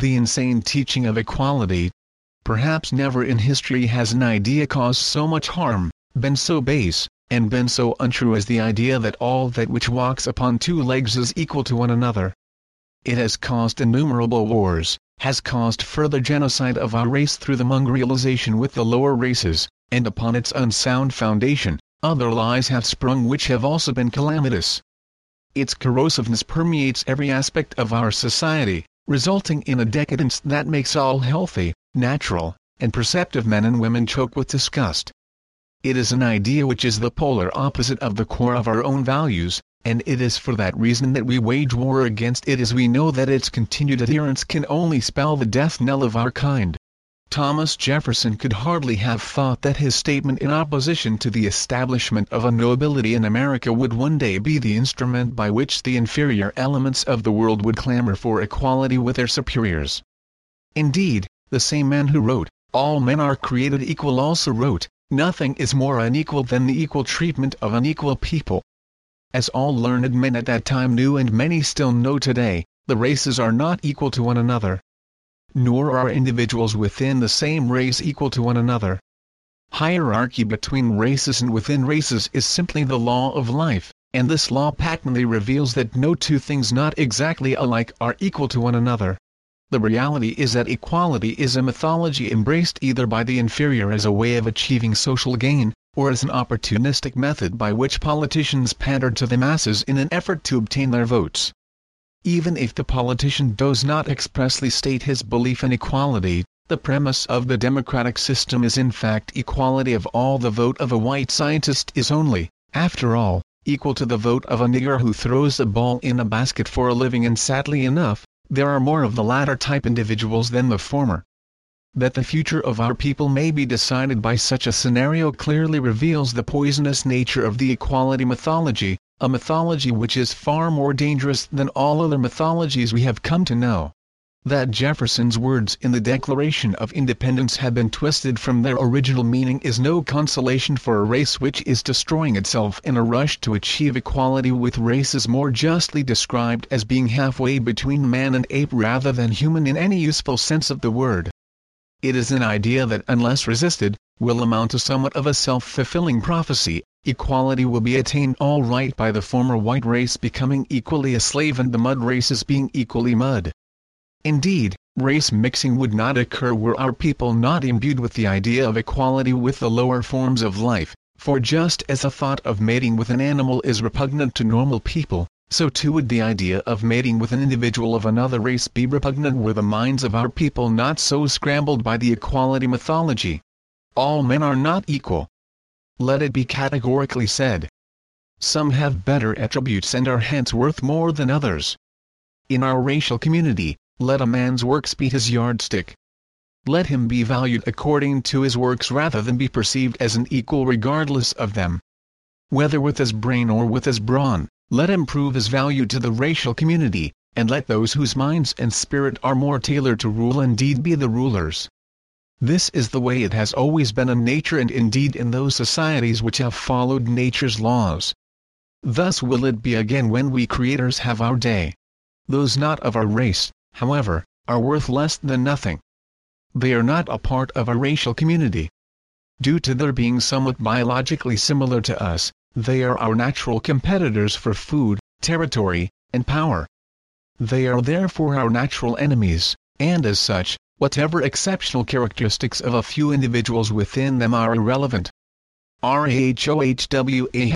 The insane teaching of equality. Perhaps never in history has an idea caused so much harm, been so base, and been so untrue as the idea that all that which walks upon two legs is equal to one another. It has caused innumerable wars, has caused further genocide of our race through the mongrelization with the lower races, and upon its unsound foundation, other lies have sprung which have also been calamitous. Its corrosiveness permeates every aspect of our society, resulting in a decadence that makes all healthy, natural, and perceptive men and women choke with disgust. It is an idea which is the polar opposite of the core of our own values, and it is for that reason that we wage war against it as we know that its continued adherence can only spell the death knell of our kind. Thomas Jefferson could hardly have thought that his statement in opposition to the establishment of a nobility in America would one day be the instrument by which the inferior elements of the world would clamor for equality with their superiors. Indeed, the same man who wrote, All men are created equal also wrote, Nothing is more unequal than the equal treatment of unequal people. As all learned men at that time knew and many still know today, the races are not equal to one another nor are individuals within the same race equal to one another. Hierarchy between races and within races is simply the law of life, and this law patently reveals that no two things not exactly alike are equal to one another. The reality is that equality is a mythology embraced either by the inferior as a way of achieving social gain, or as an opportunistic method by which politicians pander to the masses in an effort to obtain their votes. Even if the politician does not expressly state his belief in equality, the premise of the democratic system is in fact equality of all the vote of a white scientist is only, after all, equal to the vote of a nigger who throws a ball in a basket for a living and sadly enough, there are more of the latter type individuals than the former. That the future of our people may be decided by such a scenario clearly reveals the poisonous nature of the equality mythology, a mythology which is far more dangerous than all other mythologies we have come to know. That Jefferson's words in the Declaration of Independence have been twisted from their original meaning is no consolation for a race which is destroying itself in a rush to achieve equality with races more justly described as being halfway between man and ape rather than human in any useful sense of the word. It is an idea that unless resisted, will amount to somewhat of a self-fulfilling prophecy, equality will be attained all right by the former white race becoming equally a slave and the mud races being equally mud. Indeed, race mixing would not occur were our people not imbued with the idea of equality with the lower forms of life, for just as the thought of mating with an animal is repugnant to normal people, so too would the idea of mating with an individual of another race be repugnant were the minds of our people not so scrambled by the equality mythology. All men are not equal, let it be categorically said. Some have better attributes and are hence worth more than others. In our racial community, let a man's works be his yardstick. Let him be valued according to his works rather than be perceived as an equal regardless of them. Whether with his brain or with his brawn, let him prove his value to the racial community, and let those whose minds and spirit are more tailored to rule indeed be the rulers. This is the way it has always been in nature and indeed in those societies which have followed nature's laws. Thus will it be again when we creators have our day. Those not of our race, however, are worth less than nothing. They are not a part of a racial community. Due to their being somewhat biologically similar to us, they are our natural competitors for food, territory, and power. They are therefore our natural enemies, and as such, whatever exceptional characteristics of a few individuals within them are irrelevant. RAHOWA